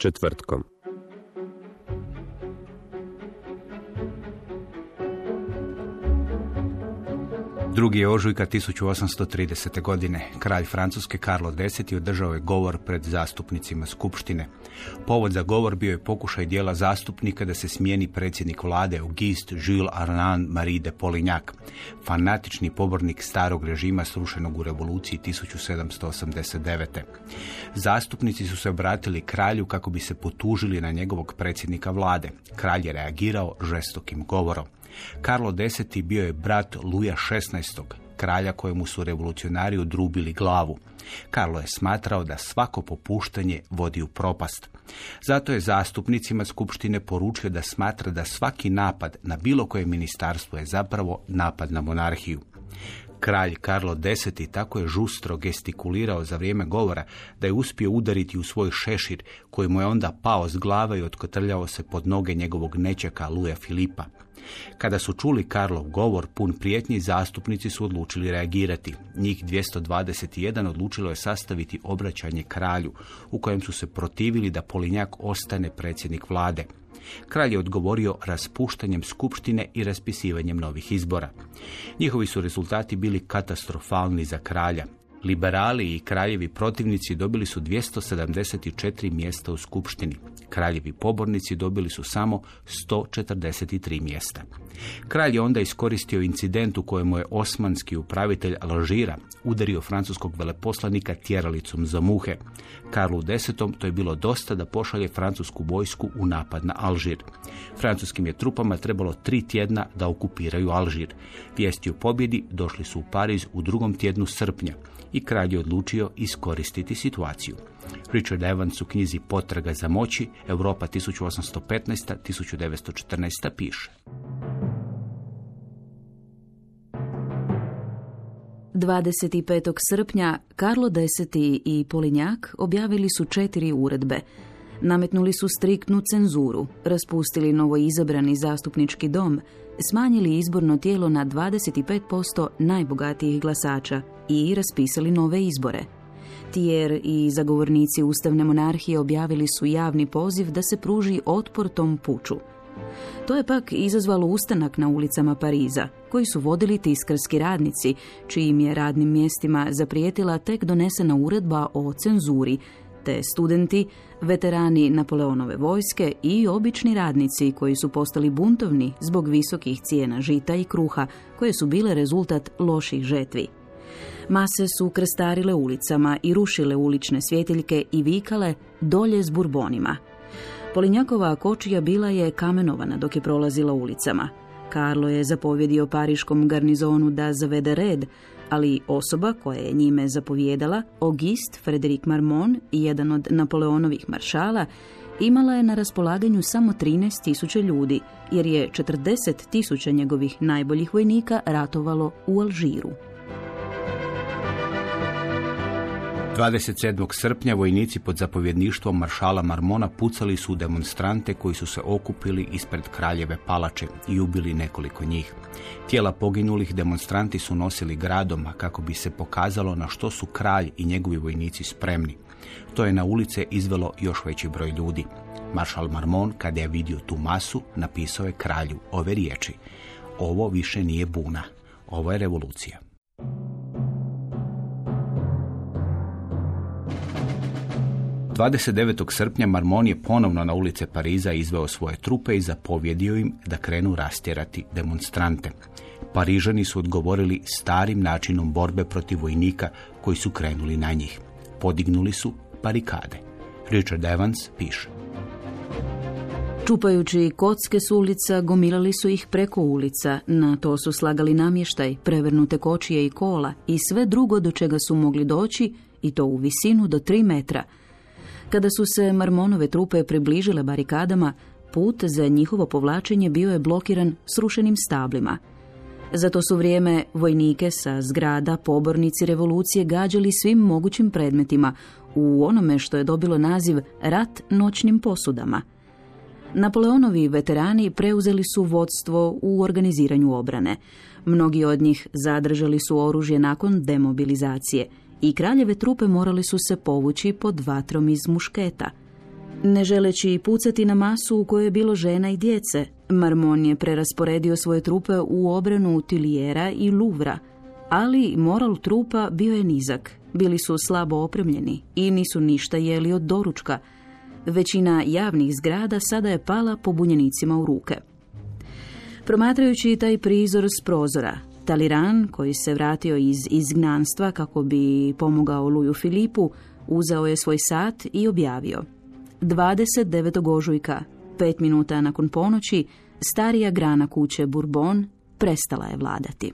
Četvrtkom. Drugi ožujka 1830. godine. Kralj Francuske Karlo X. održao je govor pred zastupnicima Skupštine. Povod za govor bio je pokušaj dijela zastupnika da se smijeni predsjednik vlade Auguste Jules Armand Marie de Polignac, fanatični pobornik starog režima srušenog u revoluciji 1789. Zastupnici su se obratili kralju kako bi se potužili na njegovog predsjednika vlade. Kralj je reagirao žestokim govorom. Karlo X. bio je brat Luja XVI. kralja kojemu su revolucionari odrubili glavu. Karlo je smatrao da svako popuštanje vodi u propast. Zato je zastupnicima Skupštine poručio da smatra da svaki napad na bilo koje ministarstvo je zapravo napad na monarhiju. Kralj Karlo X. tako je žustro gestikulirao za vrijeme govora da je uspio udariti u svoj šešir koji mu je onda pao s glave i otkotrljao se pod noge njegovog nečeka Luja Filipa. Kada su čuli Karlov govor pun prijetnji, zastupnici su odlučili reagirati. Njih 221 odlučilo je sastaviti obraćanje kralju, u kojem su se protivili da Polinjak ostane predsjednik vlade. Kralj je odgovorio raspuštanjem skupštine i raspisivanjem novih izbora. Njihovi su rezultati bili katastrofalni za kralja. Liberali i kraljevi protivnici dobili su 274 mjesta u skupštini. Kraljevi pobornici dobili su samo 143 mjesta. Kralj je onda iskoristio incident u kojemu je osmanski upravitelj Alžira udario francuskog veleposlanika tjeralicom za muhe. Karlu X. to je bilo dosta da pošalje francusku vojsku u napad na Alžir. Francuskim je trupama trebalo tri tjedna da okupiraju Alžir. Vijesti o pobjedi došli su u Pariz u drugom tjednu srpnja i kralj je odlučio iskoristiti situaciju. Richard Evans u knjizi Potraga za moći, Europa 1815-1914 piše. 25. srpnja Karlo X. i Polinjak objavili su četiri uredbe. Nametnuli su striktnu cenzuru, raspustili novoizabrani zastupnički dom, smanjili izborno tijelo na 25% najbogatijih glasača i raspisali nove izbore. Tijer i zagovornici ustavne monarhije objavili su javni poziv da se pruži otpor tom puču. To je pak izazvalo ustanak na ulicama Pariza, koji su vodili tiskarski radnici, čijim je radnim mjestima zaprijetila tek donesena uredba o cenzuri, te studenti, veterani Napoleonove vojske i obični radnici koji su postali buntovni zbog visokih cijena žita i kruha, koje su bile rezultat loših žetvi. Mase su krestarile ulicama i rušile ulične svjetiljke i vikale dolje s burbonima. Polinjakova kočija bila je kamenovana dok je prolazila ulicama. Karlo je zapovjedio pariškom garnizonu da zavede red, ali osoba koja je njime zapovjedala, Auguste Frederic Marmon, jedan od Napoleonovih maršala, imala je na raspolaganju samo 13 tisuća ljudi, jer je 40 tisuća njegovih najboljih vojnika ratovalo u Alžiru. 27. srpnja vojnici pod zapovjedništvom maršala Marmona pucali su demonstrante koji su se okupili ispred kraljeve palače i ubili nekoliko njih. Tijela poginulih demonstranti su nosili gradom kako bi se pokazalo na što su kralj i njegovi vojnici spremni. To je na ulice izvelo još veći broj ljudi. Maršal Marmon, kada je vidio tu masu, napisao je kralju ove riječi. Ovo više nije buna, ovo je revolucija. 29. srpnja Marmon je ponovno na ulice Pariza izveo svoje trupe i zapovjedio im da krenu rastjerati demonstrante. Parižani su odgovorili starim načinom borbe protiv vojnika koji su krenuli na njih. Podignuli su barikade. Richard Evans piše. Čupajući kocke s ulica, gomilali su ih preko ulica, na to su slagali namještaj, prevrnute kočije i kola i sve drugo do čega su mogli doći, i to u visinu do tri metra. Kada su se Marmonove trupe približile barikadama, put za njihovo povlačenje bio je blokiran srušenim stablima. Za to su vrijeme vojnike sa zgrada pobornici revolucije gađali svim mogućim predmetima u onome što je dobilo naziv rat noćnim posudama – Napoleonovi veterani preuzeli su vodstvo u organiziranju obrane. Mnogi od njih zadržali su oružje nakon demobilizacije i kraljeve trupe morali su se povući pod vatrom iz mušketa. Ne želeći pucati na masu u kojoj je bilo žena i djece, Marmon je prerasporedio svoje trupe u obranu Tilijera i Luvra, ali moral trupa bio je nizak. Bili su slabo opremljeni i nisu ništa jeli od doručka – Većina javnih zgrada sada je pala pobunjenicima u ruke. Promatrajući taj prizor s prozora, Taliran, koji se vratio iz izgnanstva kako bi pomogao Luju Filipu, uzeo je svoj sat i objavio. 29. ožujka, pet minuta nakon ponoći, starija grana kuće Bourbon prestala je vladati.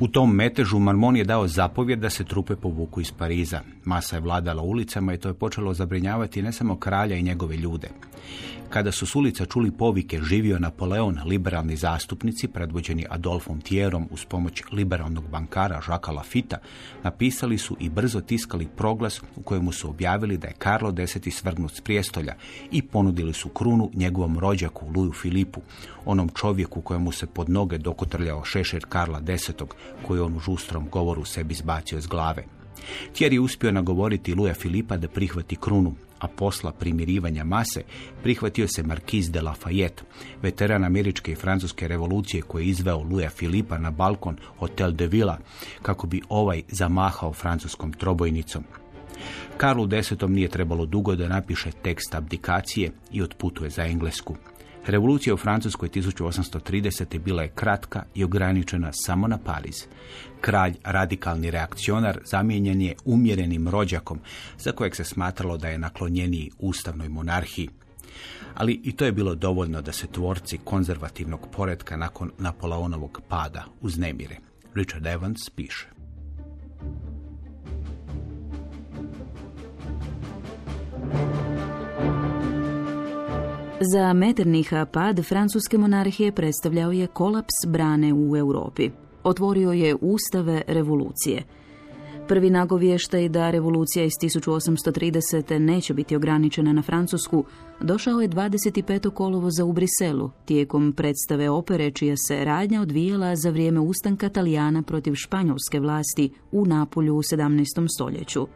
U tom metežu Marmon je dao zapovjed da se trupe povuku iz Pariza. Masa je vladala ulicama i to je počelo zabrinjavati ne samo kralja i njegove ljude. Kada su s ulica čuli povike živio Napoleon, liberalni zastupnici, predvođeni Adolfom Tjerom uz pomoć liberalnog bankara Žaka Lafita, napisali su i brzo tiskali proglas u kojemu su objavili da je Karlo X. svrgnut s prijestolja i ponudili su krunu njegovom rođaku Luju Filipu, onom čovjeku kojemu se pod noge dokotrljao šešer Karla X. koji on u žustrom govoru sebi zbacio iz glave. Tjer je uspio nagovoriti Luja Filipa da prihvati krunu, a posla primirivanja mase prihvatio se Marquis de Lafayette, veteran američke i francuske revolucije koji je izveo Luja Filipa na balkon Hotel de Villa kako bi ovaj zamahao francuskom trobojnicom. Karlu X. nije trebalo dugo da napiše tekst abdikacije i otputuje za Englesku. Revolucija u Francuskoj 1830. bila je kratka i ograničena samo na Pariz. Kralj, radikalni reakcionar, zamijenjen je umjerenim rođakom, za kojeg se smatralo da je naklonjeniji ustavnoj monarhiji. Ali i to je bilo dovoljno da se tvorci konzervativnog poretka nakon Napoleonovog pada uznemire. Richard Evans piše. Za Metternicha pad francuske monarhije predstavljao je kolaps brane u Europi. Otvorio je ustave revolucije. Prvi nagovještaj da revolucija iz 1830. neće biti ograničena na Francusku došao je 25. kolovoza u Briselu, tijekom predstave opere čija se radnja odvijala za vrijeme ustanka Talijana protiv španjolske vlasti u Napolju u 17. stoljeću.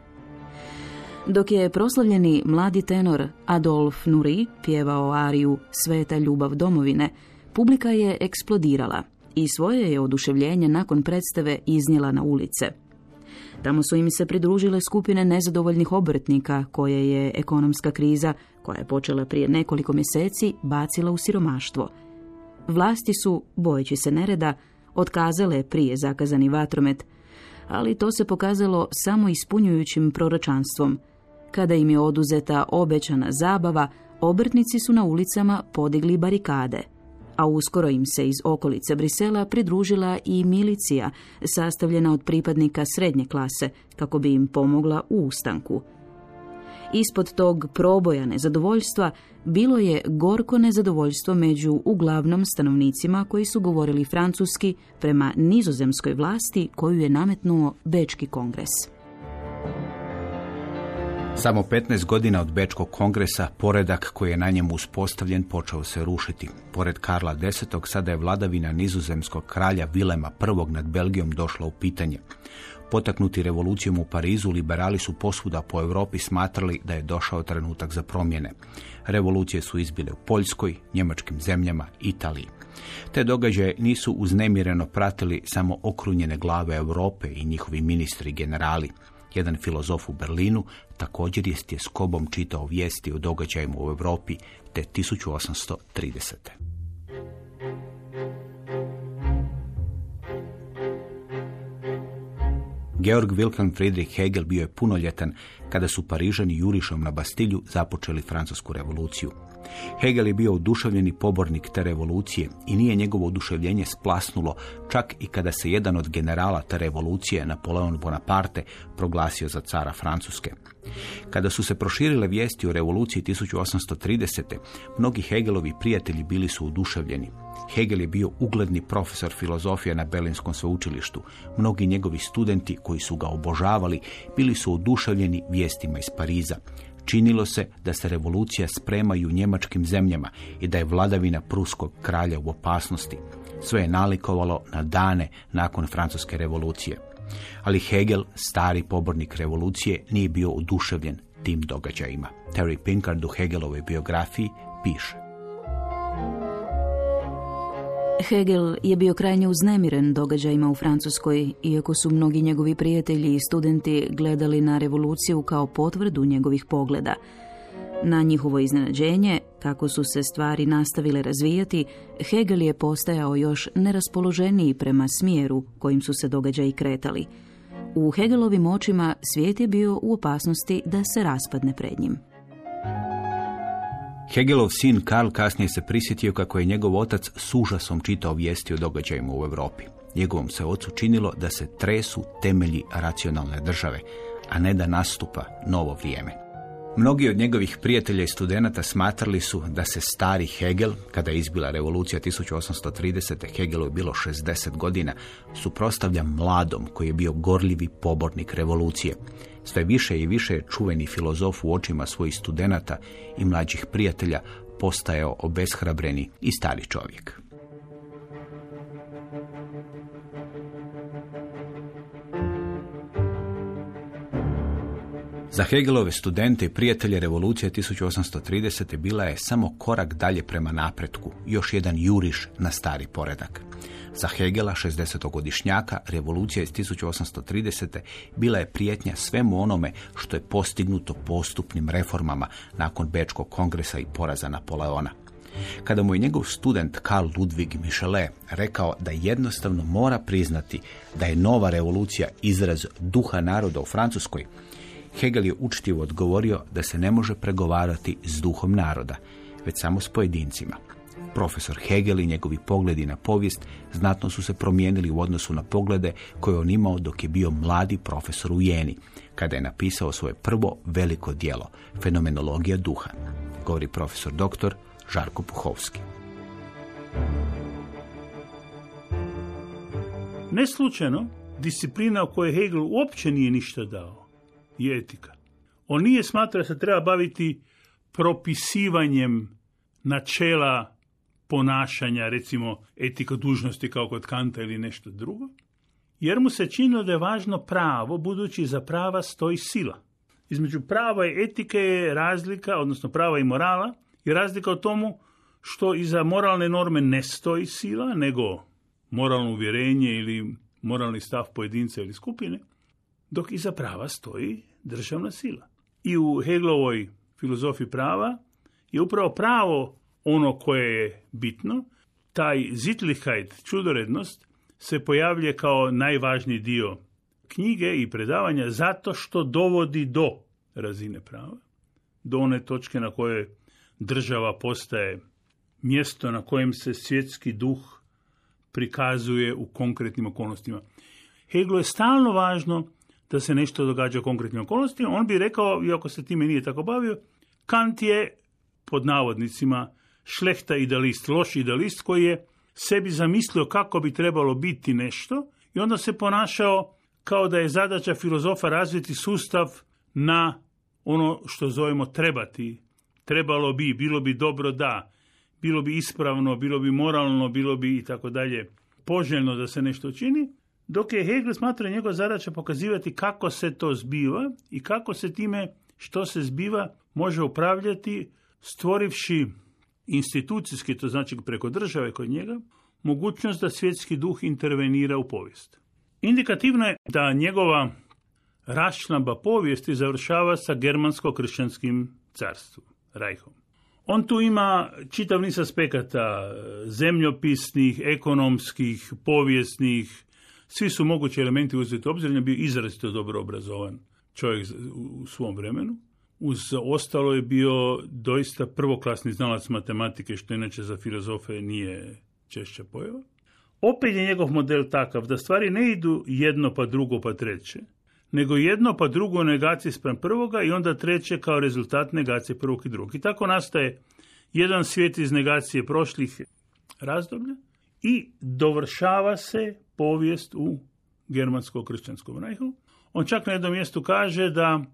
Dok je proslavljeni mladi tenor Adolf Nuri pjevao ariju Sveta ljubav domovine, publika je eksplodirala i svoje je oduševljenje nakon predstave iznijela na ulice. Tamo su im se pridružile skupine nezadovoljnih obrtnika koje je ekonomska kriza, koja je počela prije nekoliko mjeseci, bacila u siromaštvo. Vlasti su, bojeći se nereda, otkazale prije zakazani vatromet, ali to se pokazalo samo ispunjujućim proročanstvom – kada im je oduzeta obećana zabava, obrtnici su na ulicama podigli barikade, a uskoro im se iz okolice Brisela pridružila i milicija, sastavljena od pripadnika srednje klase, kako bi im pomogla u ustanku. Ispod tog proboja nezadovoljstva bilo je gorko nezadovoljstvo među uglavnom stanovnicima koji su govorili francuski prema nizozemskoj vlasti koju je nametnuo Bečki kongres. Samo 15 godina od Bečkog kongresa poredak koji je na njemu uspostavljen počeo se rušiti. Pored Karla X. sada je vladavina nizozemskog kralja Vilema I. nad Belgijom došla u pitanje. Potaknuti revolucijom u Parizu, liberali su posvuda po Europi smatrali da je došao trenutak za promjene. Revolucije su izbile u Poljskoj, njemačkim zemljama, Italiji. Te događaje nisu uznemireno pratili samo okrunjene glave Europe i njihovi ministri i generali. Jedan filozof u Berlinu također je s tjeskobom čitao vijesti o događajima u Europi te 1830. Georg Wilhelm Friedrich Hegel bio je punoljetan kada su Parižani jurišom na Bastilju započeli francusku revoluciju. Hegel je bio oduševljeni pobornik te revolucije i nije njegovo oduševljenje splasnulo čak i kada se jedan od generala te revolucije, Napoleon Bonaparte, proglasio za cara Francuske. Kada su se proširile vijesti o revoluciji 1830. mnogi Hegelovi prijatelji bili su oduševljeni. Hegel je bio ugledni profesor filozofije na Berlinskom sveučilištu. Mnogi njegovi studenti koji su ga obožavali bili su oduševljeni vijestima iz Pariza. Činilo se da se revolucija sprema u njemačkim zemljama i da je vladavina pruskog kralja u opasnosti. Sve je nalikovalo na dane nakon francuske revolucije. Ali Hegel, stari pobornik revolucije, nije bio oduševljen tim događajima. Terry Pinkard u Hegelovoj biografiji piše. Hegel je bio krajnje uznemiren događajima u Francuskoj, iako su mnogi njegovi prijatelji i studenti gledali na revoluciju kao potvrdu njegovih pogleda. Na njihovo iznenađenje, kako su se stvari nastavile razvijati, Hegel je postajao još neraspoloženiji prema smjeru kojim su se događaji kretali. U Hegelovim očima svijet je bio u opasnosti da se raspadne pred njim. Hegelov sin Karl kasnije se prisjetio kako je njegov otac s užasom čitao vijesti o događajima u Europi. Njegovom se ocu činilo da se tresu temelji racionalne države, a ne da nastupa novo vrijeme. Mnogi od njegovih prijatelja i studenata smatrali su da se stari Hegel, kada je izbila revolucija 1830. Hegelu je bilo 60 godina, suprostavlja mladom koji je bio gorljivi pobornik revolucije. Sve više i više čuveni filozof u očima svojih studenata i mlađih prijatelja postajao obeshrabreni i stari čovjek. Za Hegelove studente i prijatelje revolucije 1830. bila je samo korak dalje prema napretku, još jedan juriš na stari poredak. Za Hegela, 60-godišnjaka, revolucija iz 1830. bila je prijetnja svemu onome što je postignuto postupnim reformama nakon Bečkog kongresa i poraza Napoleona. Kada mu je njegov student Karl Ludwig Michelet rekao da jednostavno mora priznati da je nova revolucija izraz duha naroda u Francuskoj, Hegel je učtivo odgovorio da se ne može pregovarati s duhom naroda, već samo s pojedincima. Profesor Hegel i njegovi pogledi na povijest znatno su se promijenili u odnosu na poglede koje on imao dok je bio mladi profesor u Jeni, kada je napisao svoje prvo veliko djelo, Fenomenologija duha, govori profesor doktor Žarko Puhovski. Ne slučajno, disciplina o kojoj Hegel uopće nije ništa dao je etika. On nije smatrao da se treba baviti propisivanjem načela ponašanja, recimo etika dužnosti kao kod Kanta ili nešto drugo, jer mu se činilo da je važno pravo, budući za prava stoji sila. Između prava i etike je razlika, odnosno prava i morala, je razlika o tomu što iza moralne norme ne stoji sila, nego moralno uvjerenje ili moralni stav pojedinca ili skupine, dok iza prava stoji državna sila. I u Heglovoj filozofiji prava je upravo pravo ono koje je bitno, taj Zitlichkeit, čudorednost, se pojavlja kao najvažniji dio knjige i predavanja zato što dovodi do razine prava, do one točke na kojoj država postaje mjesto na kojem se svjetski duh prikazuje u konkretnim okolnostima. Heglu je stalno važno da se nešto događa u konkretnim okolnostima. On bi rekao, iako se time nije tako bavio, Kant je, pod navodnicima, šlehta idealist, loš idealist koji je sebi zamislio kako bi trebalo biti nešto i onda se ponašao kao da je zadaća filozofa razviti sustav na ono što zovemo trebati, trebalo bi, bilo bi dobro da, bilo bi ispravno, bilo bi moralno, bilo bi i tako dalje poželjno da se nešto čini, dok je Hegel smatra njegova zadaća pokazivati kako se to zbiva i kako se time što se zbiva može upravljati stvorivši institucijski, to znači preko države kod njega, mogućnost da svjetski duh intervenira u povijest. Indikativno je da njegova raščlamba povijesti završava sa germansko-kršćanskim carstvom, Rajhom. On tu ima čitav niz aspekata zemljopisnih, ekonomskih, povijesnih, svi su mogući elementi uzeti u obzir, je bio izrazito dobro obrazovan čovjek u svom vremenu. Uz ostalo je bio doista prvoklasni znalac matematike, što inače za filozofe nije češća pojava. Opet je njegov model takav da stvari ne idu jedno pa drugo pa treće, nego jedno pa drugo negacije sprem prvoga i onda treće kao rezultat negacije prvog i drugog. I tako nastaje jedan svijet iz negacije prošlih razdoblja i dovršava se povijest u germansko-kršćanskom rajhu. On čak na jednom mjestu kaže da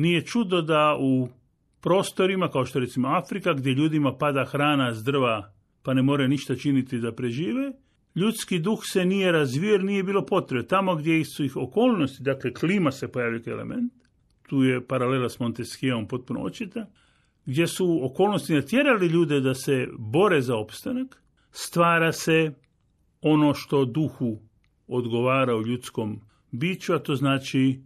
nije čudo da u prostorima, kao što recimo Afrika, gdje ljudima pada hrana s drva pa ne more ništa činiti da prežive, ljudski duh se nije razvio jer nije bilo potrebe. Tamo gdje su ih okolnosti, dakle klima se pojavio kao element, tu je paralela s Montesquieom potpuno očita, gdje su okolnosti natjerali ljude da se bore za opstanak, stvara se ono što duhu odgovara u ljudskom biću, a to znači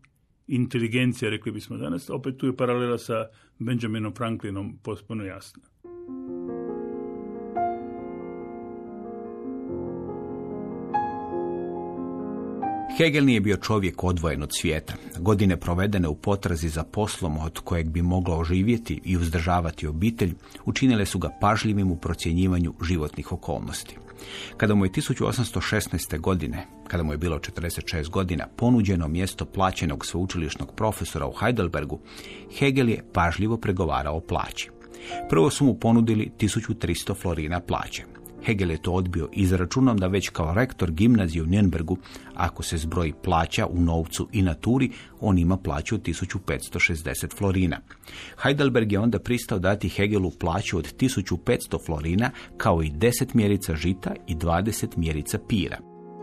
inteligencija, rekli bismo danas. Opet tu je paralela sa Benjaminom Franklinom potpuno jasna. Hegel nije bio čovjek odvojen od svijeta. Godine provedene u potrazi za poslom od kojeg bi mogao živjeti i uzdržavati obitelj učinile su ga pažljivim u procjenjivanju životnih okolnosti. Kada mu je 1816. godine, kada mu je bilo 46 godina, ponuđeno mjesto plaćenog sveučilišnog profesora u Heidelbergu, Hegel je pažljivo pregovarao o plaći. Prvo su mu ponudili 1300 florina plaće. Hegel je to odbio izračunom da već kao rektor gimnazije u Nürnbergu, ako se zbroji plaća u novcu i naturi, on ima plaću od 1560 florina. Heidelberg je onda pristao dati Hegelu plaću od 1500 florina kao i 10 mjerica žita i 20 mjerica pira.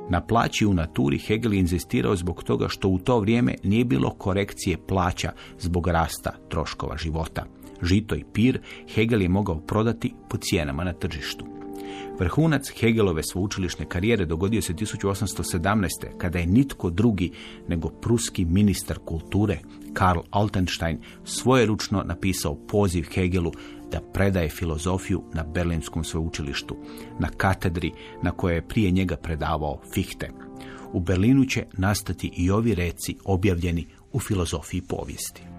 Na plaći u naturi Hegel inzistirao zbog toga što u to vrijeme nije bilo korekcije plaća zbog rasta troškova života. Žito i pir Hegel je mogao prodati po cijenama na tržištu. Vrhunac Hegelove sveučilišne karijere dogodio se 1817. kada je nitko drugi nego pruski ministar kulture Karl Altenstein svojeručno napisao poziv Hegelu da predaje filozofiju na Berlinskom sveučilištu, na katedri na kojoj je prije njega predavao Fichte. U Berlinu će nastati i ovi reci objavljeni u filozofiji povijesti.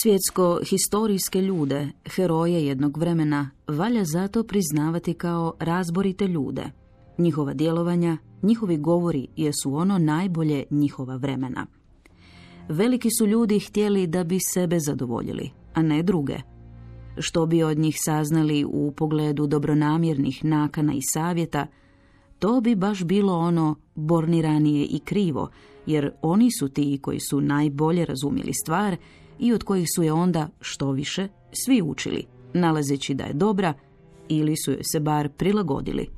Svjetsko-historijske ljude, heroje jednog vremena, valja zato priznavati kao razborite ljude. Njihova djelovanja, njihovi govori jesu ono najbolje njihova vremena. Veliki su ljudi htjeli da bi sebe zadovoljili, a ne druge. Što bi od njih saznali u pogledu dobronamjernih nakana i savjeta, to bi baš bilo ono borniranije i krivo, jer oni su ti koji su najbolje razumjeli stvar i od kojih su je onda, što više, svi učili, nalazeći da je dobra ili su joj se bar prilagodili.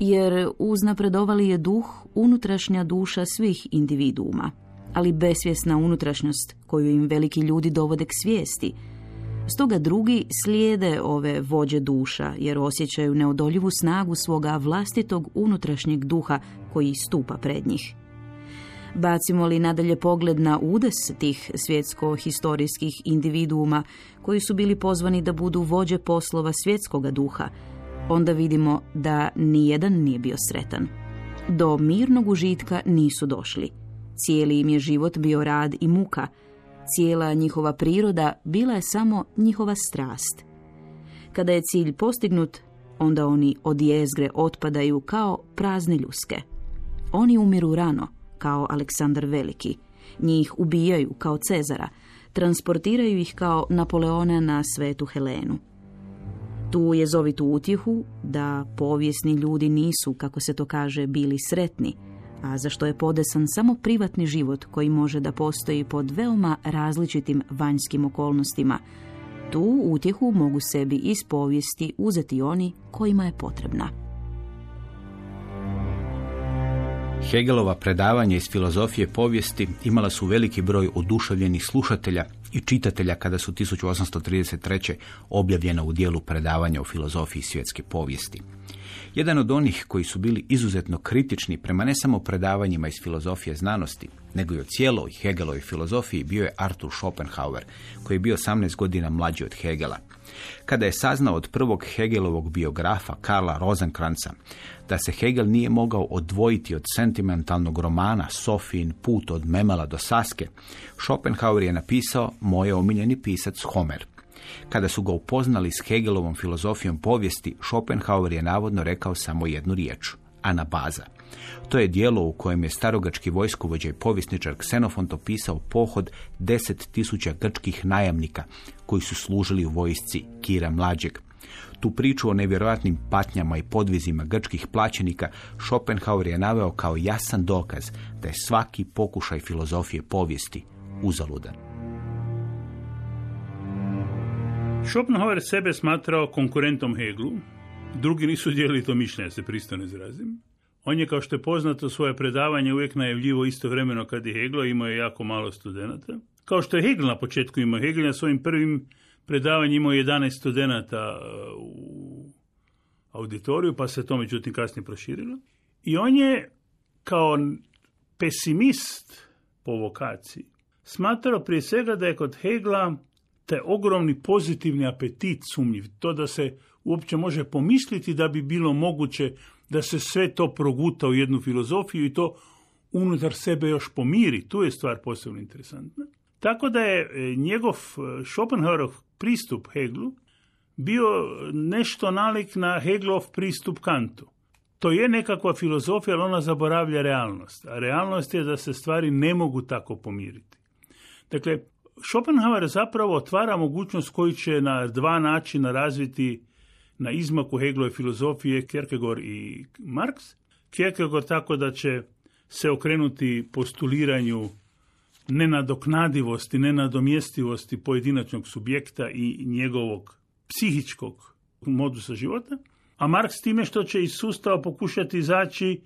Jer uznapredovali je duh unutrašnja duša svih individuuma, ali besvjesna unutrašnjost koju im veliki ljudi dovode k svijesti. Stoga drugi slijede ove vođe duša jer osjećaju neodoljivu snagu svoga vlastitog unutrašnjeg duha koji stupa pred njih. Bacimo li nadalje pogled na udes tih svjetsko-historijskih individuuma koji su bili pozvani da budu vođe poslova svjetskoga duha, onda vidimo da nijedan nije bio sretan. Do mirnog užitka nisu došli. Cijeli im je život bio rad i muka. Cijela njihova priroda bila je samo njihova strast. Kada je cilj postignut, onda oni od jezgre otpadaju kao prazne ljuske. Oni umiru rano, kao Aleksandar Veliki. Njih ubijaju kao Cezara, transportiraju ih kao Napoleona na svetu Helenu. Tu je zovitu utjehu da povijesni ljudi nisu, kako se to kaže, bili sretni, a za što je podesan samo privatni život koji može da postoji pod veoma različitim vanjskim okolnostima. Tu utjehu mogu sebi iz povijesti uzeti oni kojima je potrebna. Hegelova predavanja iz filozofije povijesti imala su veliki broj oduševljenih slušatelja i čitatelja kada su 1833. objavljena u dijelu predavanja o filozofiji svjetske povijesti. Jedan od onih koji su bili izuzetno kritični prema ne samo predavanjima iz filozofije znanosti, nego i o cijeloj Hegelovoj filozofiji bio je Arthur Schopenhauer, koji je bio 18 godina mlađi od Hegela. Kada je saznao od prvog Hegelovog biografa Karla Rosenkranca da se Hegel nije mogao odvojiti od sentimentalnog romana Sofijin put od Memela do Saske, Schopenhauer je napisao Moj omiljeni pisac Homer. Kada su ga upoznali s Hegelovom filozofijom povijesti, Schopenhauer je navodno rekao samo jednu riječ, anabaza. To je dijelo u kojem je starogački vojskovođa i povjesničar Ksenofont opisao pohod deset tisuća grčkih najamnika koji su služili u vojsci Kira Mlađeg. Tu priču o nevjerojatnim patnjama i podvizima grčkih plaćenika Schopenhauer je naveo kao jasan dokaz da je svaki pokušaj filozofije povijesti uzaludan. Schopenhauer sebe smatrao konkurentom Heglu, drugi nisu dijelili to mišljenje, se pristojno izrazim. On je, kao što je poznato, svoje predavanje uvijek najavljivo istovremeno kad je Heglo, imao je jako malo studenata. Kao što je Hegel na početku imao, Hegel na svojim prvim predavanjima imao 11 studenata uh, u auditoriju, pa se to međutim kasnije proširilo. I on je kao pesimist po vokaciji smatrao prije svega da je kod Hegla taj ogromni pozitivni apetit sumnjiv, to da se uopće može pomisliti da bi bilo moguće da se sve to proguta u jednu filozofiju i to unutar sebe još pomiri. Tu je stvar posebno interesantna. Tako da je e, njegov e, Schopenhauerov pristup Heglu bio nešto nalik na Heglov pristup Kantu. To je nekakva filozofija, ali ona zaboravlja realnost. A realnost je da se stvari ne mogu tako pomiriti. Dakle, Schopenhauer zapravo otvara mogućnost koju će na dva načina razviti na izmaku Heglove filozofije Kierkegaard i Marx. Kierkegaard tako da će se okrenuti postuliranju nenadoknadivosti, nenadomjestivosti pojedinačnog subjekta i njegovog psihičkog modusa života, a Marx time što će iz sustava pokušati izaći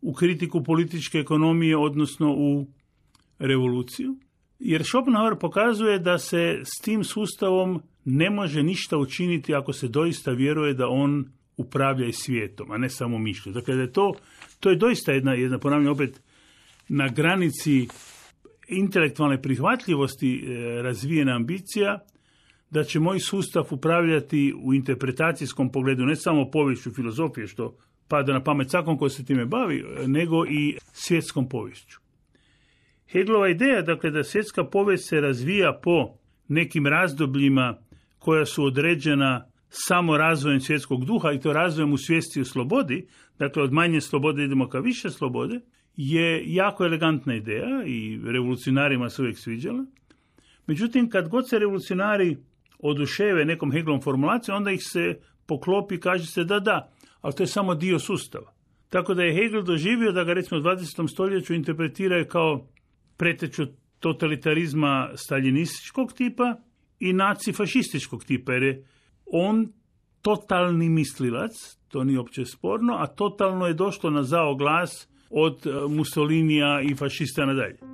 u kritiku političke ekonomije, odnosno u revoluciju. Jer Schopenhauer pokazuje da se s tim sustavom ne može ništa učiniti ako se doista vjeruje da on upravlja i svijetom, a ne samo mišlju. Dakle, da je to, to je doista jedna, jedna ponavljam opet, na granici intelektualne prihvatljivosti e, razvijena ambicija da će moj sustav upravljati u interpretacijskom pogledu ne samo poviješću filozofije, što pada na pamet svakom koji se time bavi, nego i svjetskom poviješću. Heglova ideja, dakle, da svjetska povijest se razvija po nekim razdobljima koja su određena samo razvojem svjetskog duha i to razvojem u svijesti u slobodi, dakle od manje slobode idemo ka više slobode, je jako elegantna ideja i revolucionarima se uvijek sviđala. Međutim, kad god se revolucionari oduševe nekom Hegelom formulacijom, onda ih se poklopi i kaže se da, da, ali to je samo dio sustava. Tako da je Hegel doživio da ga recimo u 20. stoljeću interpretiraju kao preteču totalitarizma staljinističkog tipa i nacifašističkog tipa, jer je on totalni mislilac, to nije opće sporno, a totalno je došlo na zao glas od e, Mussolinija i fašista nadalje.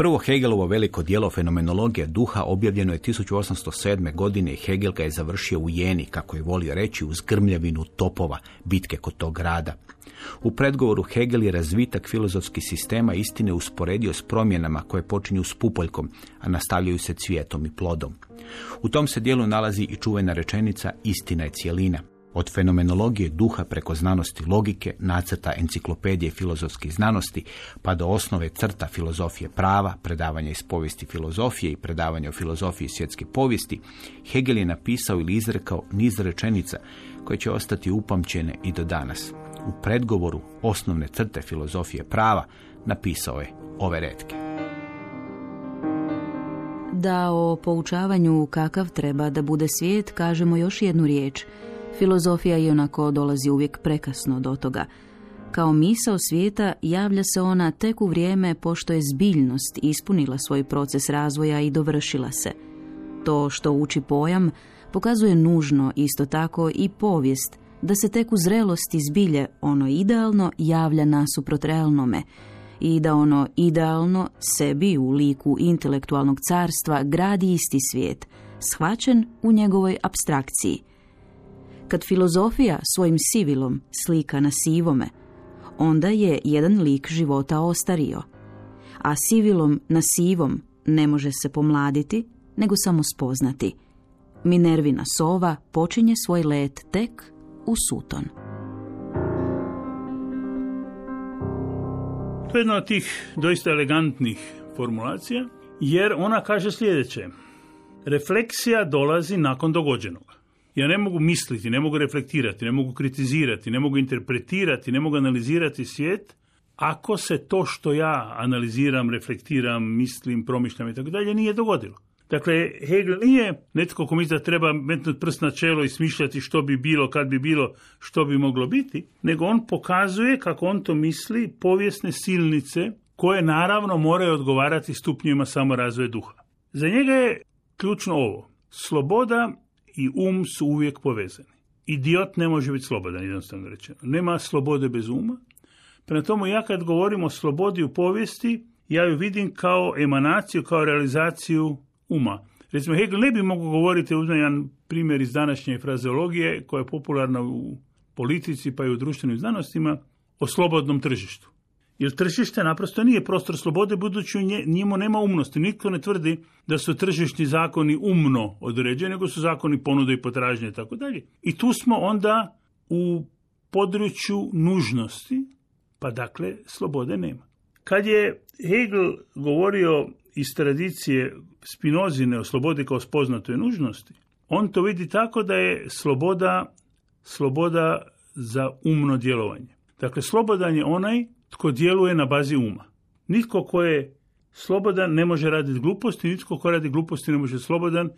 Prvo Hegelovo veliko dijelo fenomenologija duha objavljeno je 1807. godine i Hegel ga je završio u Jeni, kako je volio reći, uz grmljavinu topova bitke kod tog grada. U predgovoru Hegel je razvitak filozofskih sistema istine usporedio s promjenama koje počinju s pupoljkom, a nastavljaju se cvijetom i plodom. U tom se dijelu nalazi i čuvena rečenica istina je cijelina. Od fenomenologije duha preko znanosti logike, nacrta enciklopedije filozofskih znanosti, pa do osnove crta filozofije prava, predavanja iz povijesti filozofije i predavanja o filozofiji svjetske povijesti, Hegel je napisao ili izrekao niz rečenica koje će ostati upamćene i do danas. U predgovoru osnovne crte filozofije prava napisao je ove redke. Da o poučavanju kakav treba da bude svijet kažemo još jednu riječ. Filozofija i onako dolazi uvijek prekasno do toga. Kao misao svijeta javlja se ona tek u vrijeme pošto je zbiljnost ispunila svoj proces razvoja i dovršila se. To što uči pojam pokazuje nužno isto tako i povijest da se tek u zrelosti zbilje ono idealno javlja nasuprot realnome i da ono idealno sebi u liku intelektualnog carstva gradi isti svijet, shvaćen u njegovoj abstrakciji. Kad filozofija svojim sivilom slika na sivome, onda je jedan lik života ostario, a sivilom na sivom ne može se pomladiti, nego samo spoznati. Minervina sova počinje svoj let tek u Suton. To je jedna od tih doista elegantnih formulacija, jer ona kaže sljedeće. Refleksija dolazi nakon dogođenog. Ja ne mogu misliti, ne mogu reflektirati, ne mogu kritizirati, ne mogu interpretirati, ne mogu analizirati svijet ako se to što ja analiziram, reflektiram, mislim, promišljam i tako dalje nije dogodilo. Dakle, Hegel nije netko ko misli da treba metnuti prst na čelo i smišljati što bi bilo, kad bi bilo, što bi moglo biti, nego on pokazuje kako on to misli povijesne silnice koje naravno moraju odgovarati stupnjima samorazvoja duha. Za njega je ključno ovo. Sloboda i um su uvijek povezani. Idiot ne može biti slobodan, jednostavno rečeno. Nema slobode bez uma. Prema tomu ja kad govorim o slobodi u povijesti, ja ju vidim kao emanaciju, kao realizaciju uma. Recimo, Hegel ne bi mogao govoriti, uzmem jedan primjer iz današnje frazeologije, koja je popularna u politici pa i u društvenim znanostima, o slobodnom tržištu. Jer tržište naprosto nije prostor slobode, budući u njemu nema umnosti. Nitko ne tvrdi da su tržišni zakoni umno određeni, nego su zakoni ponude i potražnje i tako dalje. I tu smo onda u području nužnosti, pa dakle slobode nema. Kad je Hegel govorio iz tradicije Spinozine o slobodi kao spoznatoj nužnosti, on to vidi tako da je sloboda, sloboda za umno djelovanje. Dakle, slobodan je onaj tko djeluje na bazi uma. Nitko ko je slobodan ne može raditi gluposti, nitko ko radi gluposti ne može slobodan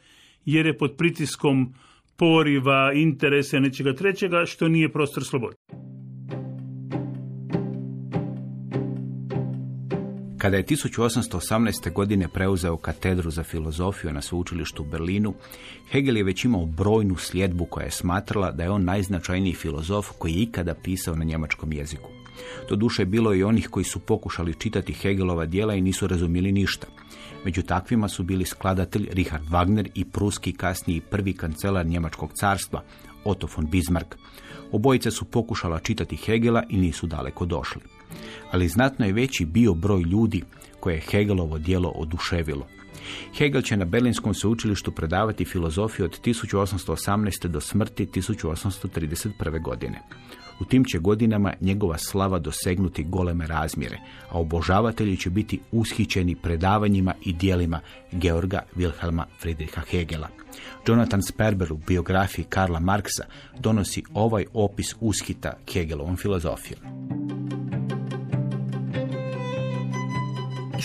jer je pod pritiskom poriva, interesa nečega trećega što nije prostor slobode. Kada je 1818. godine preuzeo katedru za filozofiju na sveučilištu u Berlinu, Hegel je već imao brojnu sljedbu koja je smatrala da je on najznačajniji filozof koji je ikada pisao na njemačkom jeziku. Doduše bilo je i onih koji su pokušali čitati Hegelova djela i nisu razumjeli ništa. Među takvima su bili skladatelj Richard Wagner i pruski kasniji prvi kancelar Njemačkog carstva, Otto von Bismarck. Obojica su pokušala čitati Hegela i nisu daleko došli. Ali znatno je veći bio broj ljudi koje je Hegelovo djelo oduševilo. Hegel će na Berlinskom sveučilištu predavati filozofiju od 1818. do smrti 1831. godine. U tim će godinama njegova slava dosegnuti goleme razmjere, a obožavatelji će biti ushićeni predavanjima i dijelima Georga Wilhelma Friedricha Hegela. Jonathan Sperber u biografiji Karla Marksa donosi ovaj opis uskita Hegelovom filozofijom.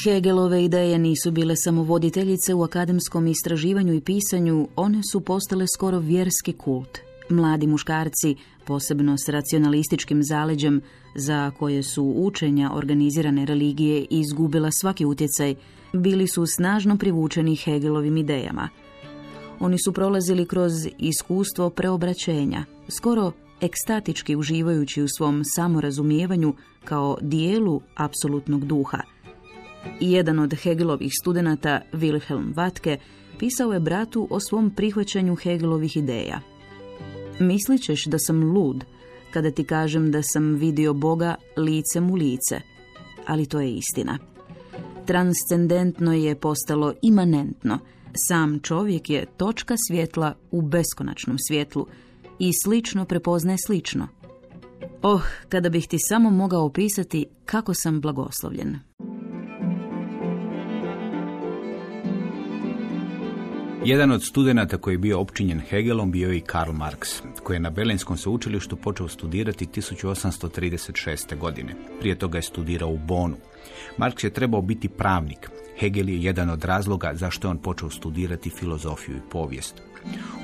Hegelove ideje nisu bile samo voditeljice u akademskom istraživanju i pisanju, one su postale skoro vjerski kult. Mladi muškarci, posebno s racionalističkim zaleđem, za koje su učenja organizirane religije izgubila svaki utjecaj, bili su snažno privučeni Hegelovim idejama. Oni su prolazili kroz iskustvo preobraćenja, skoro ekstatički uživajući u svom samorazumijevanju kao dijelu apsolutnog duha. Jedan od Hegelovih studenata, Wilhelm Vatke, pisao je bratu o svom prihvaćanju Hegelovih ideja. Mislit ćeš da sam lud kada ti kažem da sam vidio Boga licem u lice, ali to je istina. Transcendentno je postalo imanentno. Sam čovjek je točka svjetla u beskonačnom svjetlu i slično prepoznaje slično. Oh, kada bih ti samo mogao opisati kako sam blagoslovljen. Jedan od studenata koji je bio opčinjen Hegelom bio je i Karl Marx, koji je na Berlinskom sveučilištu počeo studirati 1836. godine. Prije toga je studirao u Bonu. Marx je trebao biti pravnik. Hegel je jedan od razloga zašto je on počeo studirati filozofiju i povijest.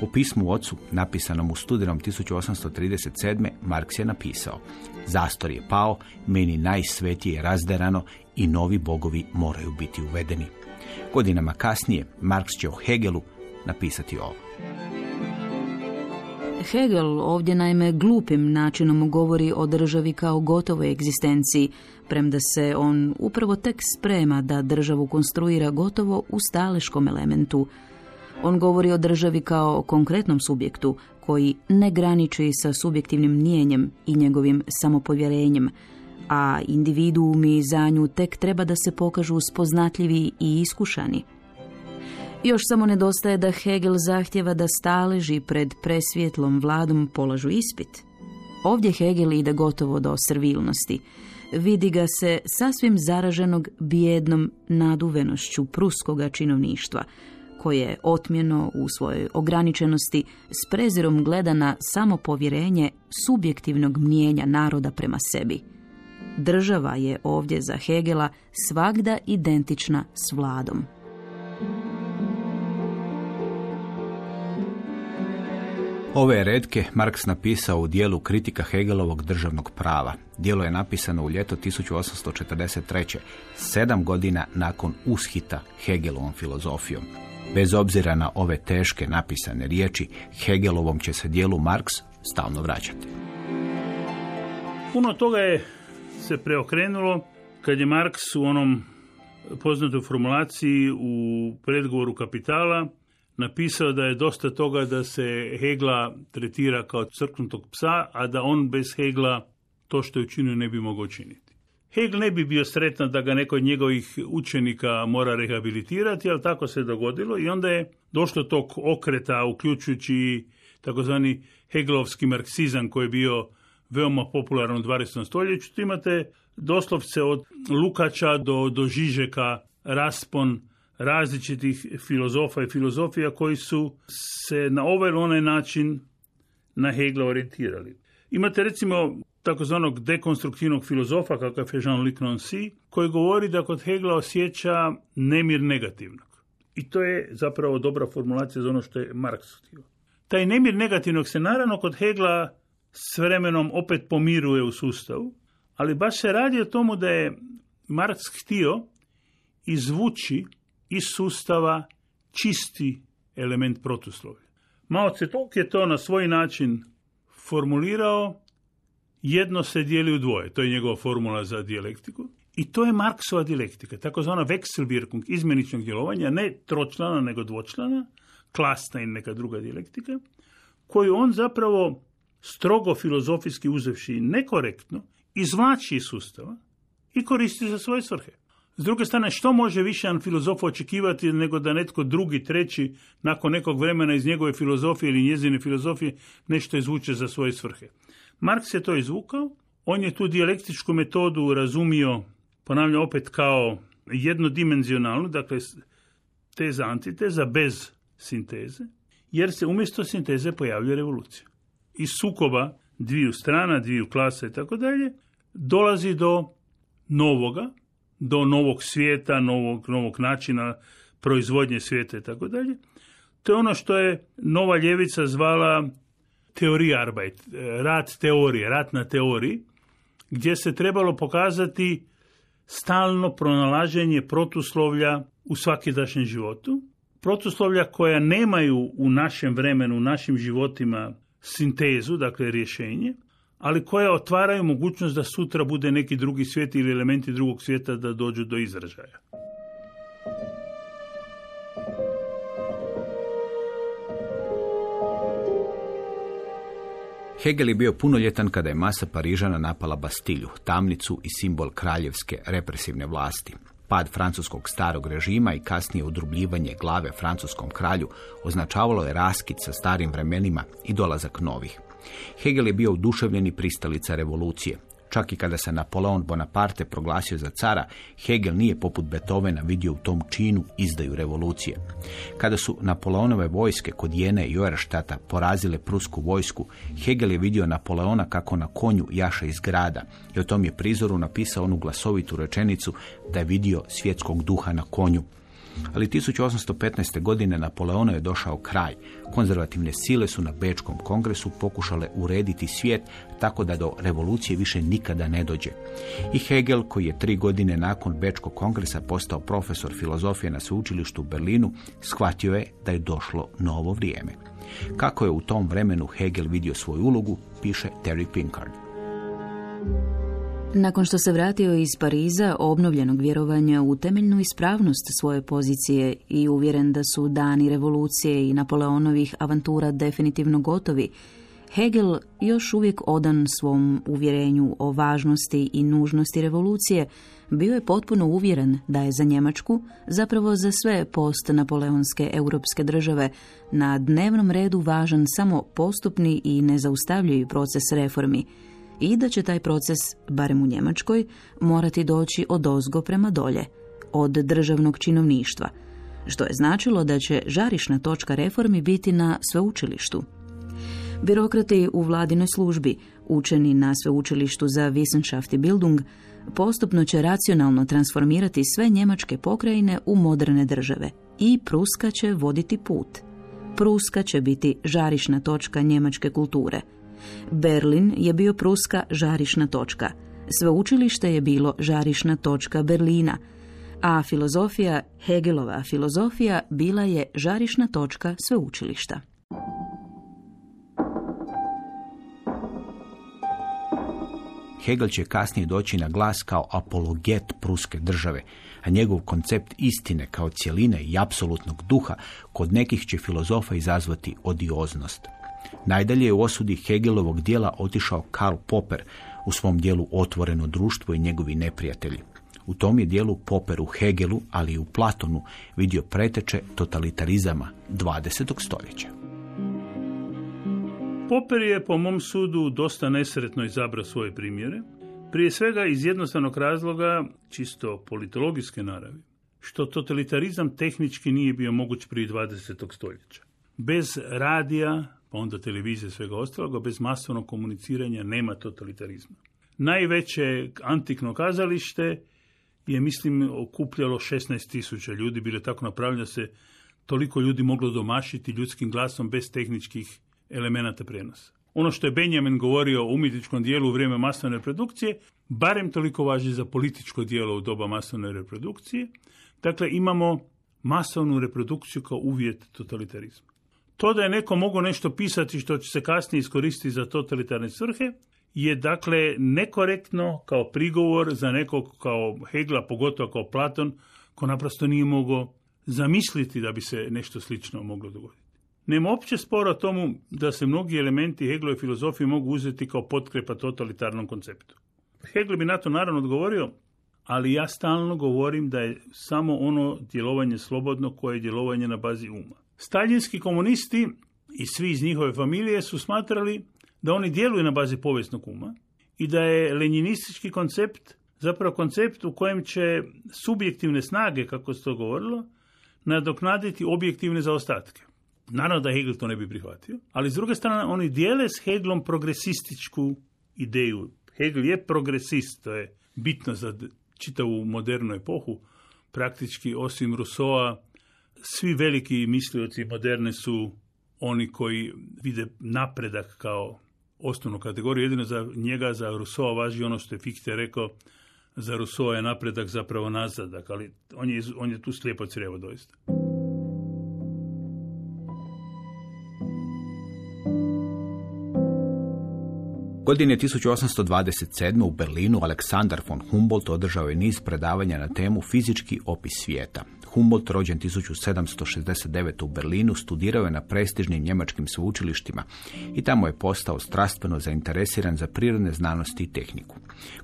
U pismu ocu, napisanom u studenom 1837. Marks je napisao Zastor je pao, meni najsvetije razderano i novi bogovi moraju biti uvedeni. Godinama kasnije Marks će o Hegelu napisati ovo. Hegel ovdje naime glupim načinom govori o državi kao gotovoj egzistenciji, premda se on upravo tek sprema da državu konstruira gotovo u staleškom elementu. On govori o državi kao konkretnom subjektu koji ne graniči sa subjektivnim mnijenjem i njegovim samopovjerenjem, a individuumi za nju tek treba da se pokažu spoznatljivi i iskušani. Još samo nedostaje da Hegel zahtjeva da staleži pred presvjetlom vladom polažu ispit. Ovdje Hegel ide gotovo do servilnosti. Vidi ga se sasvim zaraženog bijednom naduvenošću pruskoga činovništva, koje otmjeno u svojoj ograničenosti s prezirom gleda na samopovjerenje subjektivnog mijenja naroda prema sebi. Država je ovdje za Hegela svagda identična s vladom. Ove redke Marks napisao u dijelu kritika Hegelovog državnog prava. Dijelo je napisano u ljeto 1843. sedam godina nakon ushita Hegelovom filozofijom. Bez obzira na ove teške napisane riječi, Hegelovom će se dijelu Marks stalno vraćati. Puno toga je se preokrenulo kad je Marks u onom poznatoj formulaciji u predgovoru kapitala napisao da je dosta toga da se Hegla tretira kao crknutog psa, a da on bez Hegla to što je učinio ne bi mogao činiti. Hegel ne bi bio sretan da ga neko od njegovih učenika mora rehabilitirati, ali tako se dogodilo i onda je došlo tog okreta, uključujući takozvani Hegelovski marksizam koji je bio veoma popularan u 20. stoljeću. Tu imate doslovce od Lukača do, do Žižeka raspon različitih filozofa i filozofija koji su se na ovaj ili onaj način na Hegla orijentirali. Imate recimo takozvanog dekonstruktivnog filozofa kakav je Jean-Luc Nancy, koji govori da kod Hegla osjeća nemir negativnog. I to je zapravo dobra formulacija za ono što je Marx htio. Taj nemir negativnog se naravno kod Hegla s vremenom opet pomiruje u sustavu, ali baš se radi o tomu da je Marx htio izvući iz sustava čisti element protuslovlja. Mao Tse-tung je to na svoj način formulirao, jedno se dijeli u dvoje, to je njegova formula za dijalektiku. I to je Marksova dijalektika, takozvana Wechselwirkung, izmjeničnog djelovanja, ne tročlana, nego dvočlana, klasna i neka druga dijalektika, koju on zapravo strogo filozofijski uzevši nekorektno, izvlači iz sustava i koristi za svoje svrhe. S druge strane, što može više an filozof očekivati nego da netko drugi, treći, nakon nekog vremena iz njegove filozofije ili njezine filozofije nešto izvuče za svoje svrhe. Marks je to izvukao, on je tu dijalektičku metodu razumio, ponavljam opet kao jednodimenzionalnu, dakle teza antiteza bez sinteze, jer se umjesto sinteze pojavlja revolucija. Iz sukoba dviju strana, dviju klasa i tako dalje, dolazi do novoga, do novog svijeta, novog, novog načina proizvodnje svijeta i tako dalje. To je ono što je nova ljevica zvala teorija arbeit, rad teorije, rat na teoriji, gdje se trebalo pokazati stalno pronalaženje protuslovlja u svakidašnjem životu, protuslovlja koja nemaju u našem vremenu, u našim životima sintezu, dakle rješenje, ali koja otvaraju mogućnost da sutra bude neki drugi svijet ili elementi drugog svijeta da dođu do izražaja. Hegel je bio punoljetan kada je masa Parižana napala Bastilju, tamnicu i simbol kraljevske represivne vlasti. Pad francuskog starog režima i kasnije udrubljivanje glave francuskom kralju označavalo je raskid sa starim vremenima i dolazak novih. Hegel je bio uduševljeni pristalica revolucije. Čak i kada se Napoleon Bonaparte proglasio za cara, Hegel nije poput Beethovena vidio u tom činu izdaju revolucije. Kada su Napoleonove vojske kod Jene i Oerštata porazile prusku vojsku, Hegel je vidio Napoleona kako na konju jaša iz grada i o tom je prizoru napisao onu glasovitu rečenicu da je vidio svjetskog duha na konju ali 1815. godine Napoleonu je došao kraj. Konzervativne sile su na Bečkom kongresu pokušale urediti svijet tako da do revolucije više nikada ne dođe. I Hegel, koji je tri godine nakon Bečkog kongresa postao profesor filozofije na sveučilištu u Berlinu, shvatio je da je došlo novo vrijeme. Kako je u tom vremenu Hegel vidio svoju ulogu, piše Terry Pinkard. Nakon što se vratio iz Pariza, obnovljenog vjerovanja u temeljnu ispravnost svoje pozicije i uvjeren da su dani revolucije i Napoleonovih avantura definitivno gotovi, Hegel, još uvijek odan svom uvjerenju o važnosti i nužnosti revolucije, bio je potpuno uvjeren da je za Njemačku, zapravo za sve post-napoleonske europske države, na dnevnom redu važan samo postupni i nezaustavljivi proces reformi, i da će taj proces, barem u Njemačkoj, morati doći od ozgo prema dolje, od državnog činovništva, što je značilo da će žarišna točka reformi biti na sveučilištu. Birokrati u vladinoj službi, učeni na sveučilištu za Wissenschaft i Bildung, postupno će racionalno transformirati sve njemačke pokrajine u moderne države i Pruska će voditi put. Pruska će biti žarišna točka njemačke kulture – Berlin je bio pruska žarišna točka. Sveučilište je bilo žarišna točka Berlina, a filozofija, Hegelova filozofija, bila je žarišna točka sveučilišta. Hegel će kasnije doći na glas kao apologet pruske države, a njegov koncept istine kao cjeline i apsolutnog duha kod nekih će filozofa izazvati odioznost. Najdalje je u osudi Hegelovog dijela otišao Karl Popper u svom dijelu Otvoreno društvo i njegovi neprijatelji. U tom je dijelu Popper u Hegelu, ali i u Platonu, vidio preteče totalitarizama 20. stoljeća. Popper je po mom sudu dosta nesretno izabrao svoje primjere, prije svega iz jednostavnog razloga, čisto politologijske naravi, što totalitarizam tehnički nije bio moguć prije 20. stoljeća. Bez radija, pa onda televizije svega ostaloga, bez masovnog komuniciranja nema totalitarizma. Najveće antikno kazalište je, mislim, okupljalo 16 tisuća ljudi, bilo tako napravljeno se toliko ljudi moglo domašiti ljudskim glasom bez tehničkih elemenata prenosa. Ono što je Benjamin govorio o umjetničkom dijelu u vrijeme masovne reprodukcije, barem toliko važi za političko dijelo u doba masovne reprodukcije. Dakle, imamo masovnu reprodukciju kao uvjet totalitarizma. To da je neko mogao nešto pisati što će se kasnije iskoristiti za totalitarne svrhe, je dakle nekorektno kao prigovor za nekog kao Hegla, pogotovo kao Platon, ko naprosto nije mogao zamisliti da bi se nešto slično moglo dogoditi. Nema opće spora o tomu da se mnogi elementi Heglove filozofije mogu uzeti kao potkrepa totalitarnom konceptu. Hegel bi na to naravno odgovorio, ali ja stalno govorim da je samo ono djelovanje slobodno koje je djelovanje na bazi uma. Staljinski komunisti i svi iz njihove familije su smatrali da oni djeluju na bazi povijesnog uma i da je lenjinistički koncept zapravo koncept u kojem će subjektivne snage, kako se to govorilo, nadoknaditi objektivne zaostatke. Naravno da Hegel to ne bi prihvatio, ali s druge strane oni dijele s Hegelom progresističku ideju. Hegel je progresist, to je bitno za čitavu modernu epohu. Praktički, osim Rousseau svi veliki mislioci moderne su oni koji vide napredak kao osnovnu kategoriju. Jedino za njega, za Rousseau, važi ono što je Fichte rekao, za Rousseau je napredak zapravo nazadak, ali on je, on je tu slijepo crijevo doista. Godine 1827. u Berlinu Aleksandar von Humboldt održao je niz predavanja na temu fizički opis svijeta. Humboldt, rođen 1769. u Berlinu, studirao je na prestižnim njemačkim sveučilištima i tamo je postao strastveno zainteresiran za prirodne znanosti i tehniku.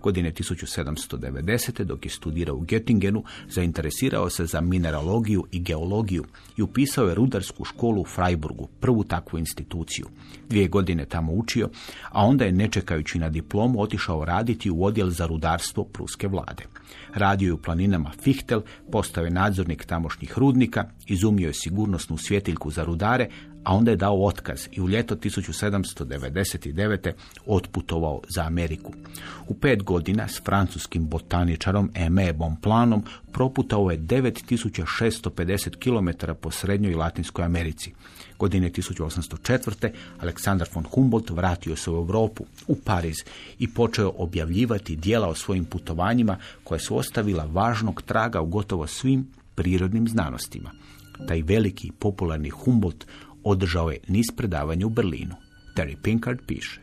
Godine 1790. dok je studirao u Göttingenu, zainteresirao se za mineralogiju i geologiju i upisao je rudarsku školu u Freiburgu, prvu takvu instituciju. Dvije godine tamo učio, a onda je nečekajući na diplomu otišao raditi u odjel za rudarstvo pruske vlade. Radio je u planinama Fichtel, postao je nadzornik tamošnjih rudnika, izumio je sigurnosnu svjetiljku za rudare, a onda je dao otkaz i u ljeto 1799. otputovao za Ameriku. U pet godina s francuskim botaničarom Aimé Bonplanom proputao je 9650 km po Srednjoj i Latinskoj Americi. Godine 1804. Aleksandar von Humboldt vratio se u Europu, u Pariz i počeo objavljivati dijela o svojim putovanjima koja su ostavila važnog traga u gotovo svim prirodnim znanostima. Taj veliki popularni Humboldt održao je niz predavanja u Berlinu. Terry Pinkard piše.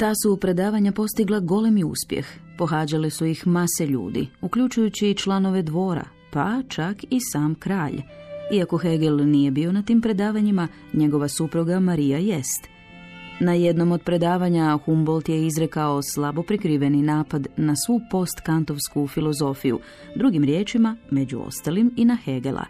Ta su predavanja postigla golemi uspjeh. Pohađale su ih mase ljudi, uključujući i članove dvora, pa čak i sam kralj. Iako Hegel nije bio na tim predavanjima, njegova supruga Marija jest. Na jednom od predavanja Humboldt je izrekao slabo prikriveni napad na svu postkantovsku filozofiju, drugim riječima, među ostalim i na Hegela.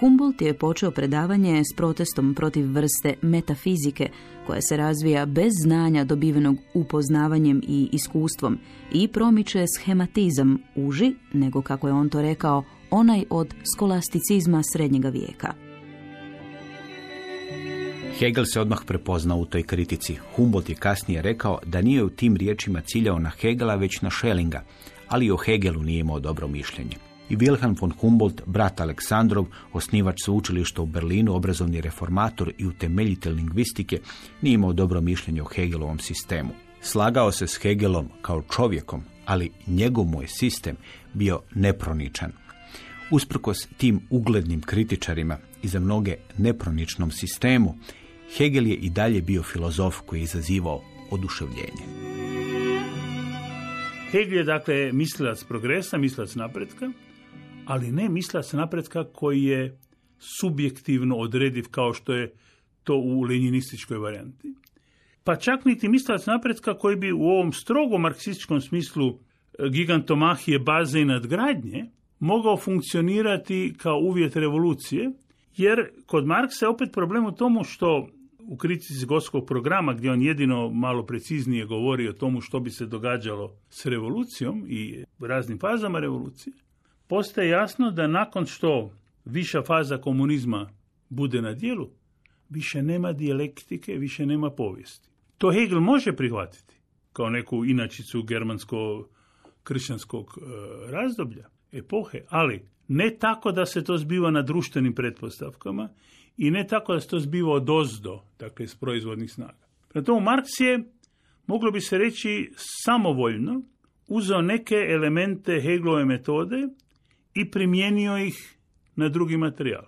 Humboldt je počeo predavanje s protestom protiv vrste metafizike, koja se razvija bez znanja dobivenog upoznavanjem i iskustvom i promiče schematizam uži, nego kako je on to rekao, onaj od skolasticizma srednjega vijeka. Hegel se odmah prepoznao u toj kritici. Humboldt je kasnije rekao da nije u tim riječima ciljao na Hegela, već na Schellinga, ali o Hegelu nije imao dobro mišljenje. I Wilhelm von Humboldt, brat Aleksandrov, osnivač sveučilišta u Berlinu, obrazovni reformator i utemeljitelj lingvistike, nije imao dobro mišljenje o Hegelovom sistemu. Slagao se s Hegelom kao čovjekom, ali njegov mu je sistem bio neproničan. Usprkos tim uglednim kritičarima i za mnoge neproničnom sistemu, Hegel je i dalje bio filozof koji je izazivao oduševljenje. Hegel je dakle mislilac progresa, mislilac napretka, ali ne mislilac napretka koji je subjektivno odrediv kao što je to u leninističkoj varijanti. Pa čak niti mislilac napretka koji bi u ovom strogo marksističkom smislu e, gigantomahije baze i nadgradnje mogao funkcionirati kao uvjet revolucije, jer kod Marksa je opet problem u tomu što u kritici goskog programa gdje on jedino malo preciznije govori o tomu što bi se događalo s revolucijom i raznim fazama revolucije, postaje jasno da nakon što viša faza komunizma bude na dijelu, više nema dijalektike, više nema povijesti. To Hegel može prihvatiti kao neku inačicu germansko-kršćanskog e, razdoblja, epohe, ali ne tako da se to zbiva na društvenim pretpostavkama i ne tako da se to zbiva od ozdo, dakle iz proizvodnih snaga. Prema tomu Marks je, moglo bi se reći, samovoljno uzeo neke elemente Hegelove metode i primijenio ih na drugi materijal.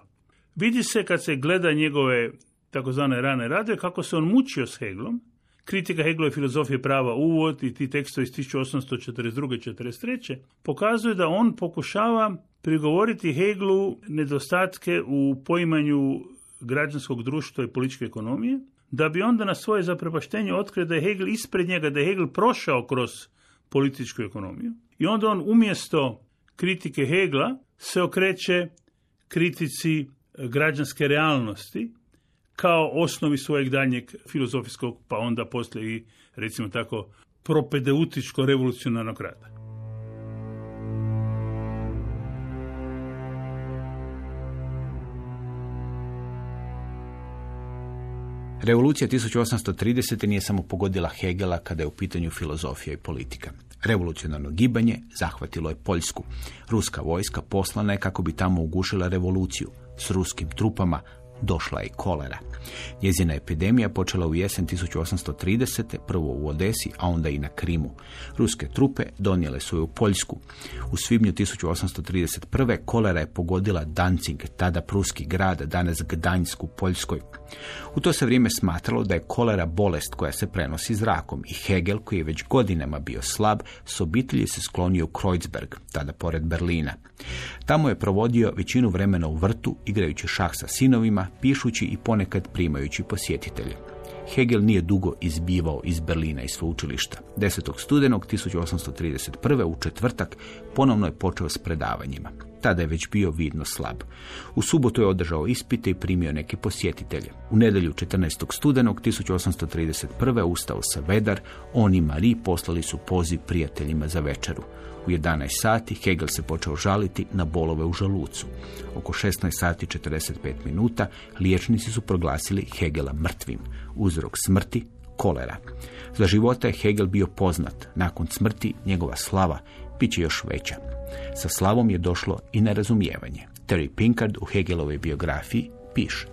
Vidi se kad se gleda njegove takozvane rane rade kako se on mučio s Heglom, kritika Heglove filozofije prava uvod i ti tekstovi iz 1842. 43. pokazuje da on pokušava prigovoriti Heglu nedostatke u poimanju građanskog društva i političke ekonomije, da bi onda na svoje zaprepaštenje otkrio da je Hegel ispred njega, da je Hegel prošao kroz političku ekonomiju. I onda on umjesto kritike Hegla se okreće kritici građanske realnosti kao osnovi svojeg daljnjeg filozofijskog, pa onda poslije i, recimo tako, propedeutičko revolucionarnog rada. Revolucija 1830. nije samo pogodila Hegela kada je u pitanju filozofija i politika. Revolucionarno gibanje zahvatilo je Poljsku. Ruska vojska poslana je kako bi tamo ugušila revoluciju. S ruskim trupama došla je kolera. Njezina epidemija počela u jesen 1830. prvo u Odesi, a onda i na Krimu. Ruske trupe donijele su je u Poljsku. U svibnju 1831. kolera je pogodila Danzig, tada pruski grad, danas Gdanjsk u Poljskoj. U to se vrijeme smatralo da je kolera bolest koja se prenosi zrakom i Hegel, koji je već godinama bio slab, s obitelji se sklonio u Kreuzberg, tada pored Berlina. Tamo je provodio većinu vremena u vrtu, igrajući šah sa sinovima, pišući i ponekad primajući posjetitelje. Hegel nije dugo izbivao iz Berlina i sveučilišta. 10. studenog 1831. u četvrtak ponovno je počeo s predavanjima. Tada je već bio vidno slab. U subotu je održao ispite i primio neke posjetitelje. U nedjelju 14. studenog 1831. ustao se Vedar, on i Marie poslali su poziv prijateljima za večeru. U 11 sati Hegel se počeo žaliti na bolove u žalucu. Oko 16 sati 45 minuta liječnici su proglasili Hegela mrtvim. Uzrok smrti kolera. Za života je Hegel bio poznat. Nakon smrti njegova slava bit će još veća. Sa slavom je došlo i nerazumijevanje. Terry Pinkard u Hegelovoj biografiji piše.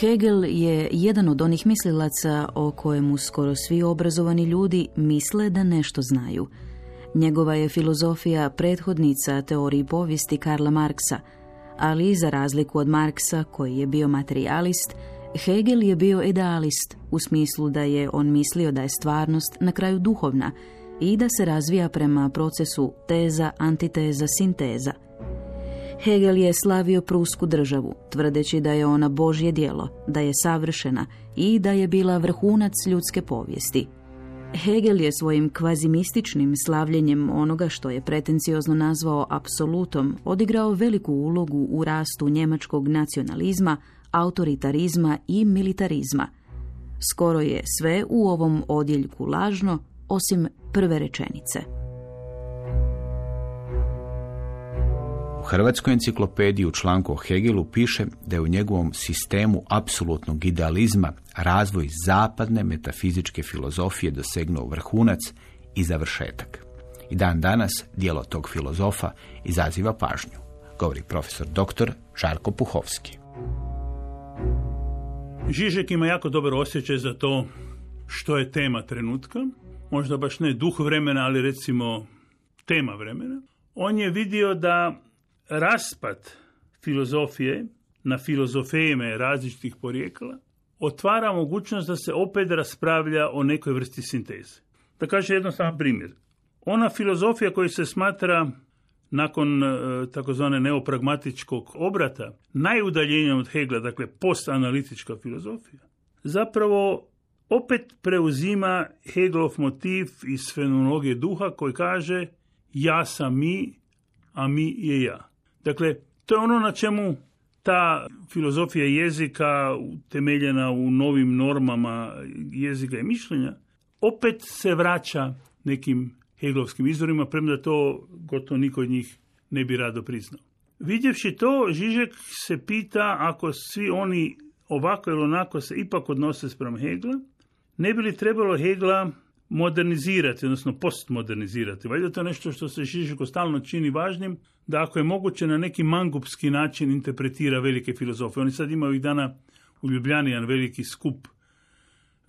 Hegel je jedan od onih mislilaca o kojemu skoro svi obrazovani ljudi misle da nešto znaju. Njegova je filozofija prethodnica teoriji povijesti Karla Marksa, ali za razliku od Marksa, koji je bio materialist, Hegel je bio idealist, u smislu da je on mislio da je stvarnost na kraju duhovna i da se razvija prema procesu teza, antiteza, sinteza – Hegel je slavio prusku državu, tvrdeći da je ona Božje djelo, da je savršena i da je bila vrhunac ljudske povijesti. Hegel je svojim kvazimističnim slavljenjem onoga što je pretenciozno nazvao apsolutom odigrao veliku ulogu u rastu njemačkog nacionalizma, autoritarizma i militarizma. Skoro je sve u ovom odjeljku lažno, osim prve rečenice. Hrvatskoj enciklopediji u članku o Hegelu piše da je u njegovom sistemu apsolutnog idealizma razvoj zapadne metafizičke filozofije dosegnuo vrhunac i završetak. I dan danas dijelo tog filozofa izaziva pažnju, govori profesor dr. Žarko Puhovski. Žižek ima jako dobar osjećaj za to što je tema trenutka, možda baš ne duh vremena, ali recimo tema vremena. On je vidio da raspad filozofije na filozofejme različitih porijekala otvara mogućnost da se opet raspravlja o nekoj vrsti sinteze. Da kaže jednostavan primjer. Ona filozofija koja se smatra nakon e, takozvane neopragmatičkog obrata najudaljenija od Hegla, dakle postanalitička filozofija, zapravo opet preuzima Hegelov motiv iz fenomenologije duha koji kaže ja sam mi, a mi je ja. Dakle, to je ono na čemu ta filozofija jezika temeljena u novim normama jezika i mišljenja opet se vraća nekim Hegelovskim izvorima, premda to gotovo niko od njih ne bi rado priznao. Vidjevši to, Žižek se pita ako svi oni ovako ili onako se ipak odnose sprem Hegla, ne bi li trebalo Hegla modernizirati, odnosno postmodernizirati. Valjda to je nešto što se Žižeku stalno čini važnim, da ako je moguće na neki mangupski način interpretira velike filozofije. Oni sad imaju ovih dana u Ljubljani jedan veliki skup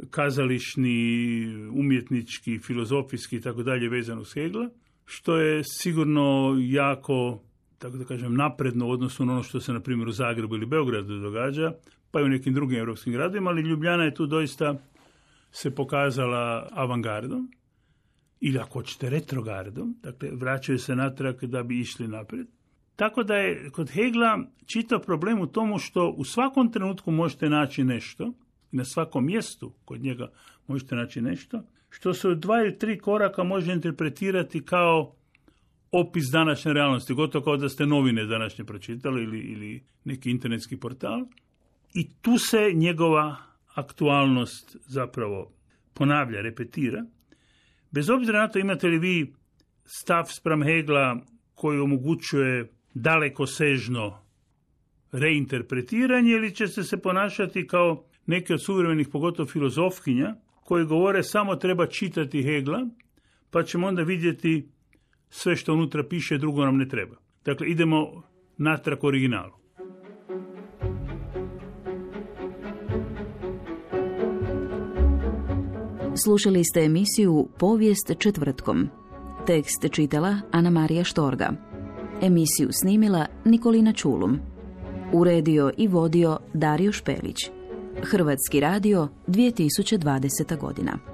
kazališni, umjetnički, filozofijski i tako dalje vezan uz Hegla, što je sigurno jako, tako da kažem, napredno u odnosu na ono što se na primjer u Zagrebu ili Beogradu događa, pa i u nekim drugim europskim gradovima, ali Ljubljana je tu doista se pokazala avangardom ili ako hoćete retrogardom, dakle vraćaju se natrag da bi išli naprijed. Tako da je kod Hegla čitav problem u tomu što u svakom trenutku možete naći nešto, na svakom mjestu kod njega možete naći nešto, što se u dva ili tri koraka može interpretirati kao opis današnje realnosti, gotovo kao da ste novine današnje pročitali ili, ili neki internetski portal. I tu se njegova aktualnost zapravo ponavlja, repetira. Bez obzira na to imate li vi stav spram Hegla koji omogućuje daleko sežno reinterpretiranje ili ćete se ponašati kao neki od suvremenih, pogotovo filozofkinja, koji govore samo treba čitati Hegla, pa ćemo onda vidjeti sve što unutra piše, drugo nam ne treba. Dakle, idemo natrag originalu. Slušali ste emisiju Povijest četvrtkom. Tekst čitala Ana Marija Štorga. Emisiju snimila Nikolina Čulum. Uredio i vodio Dario Špelić. Hrvatski radio 2020. godina.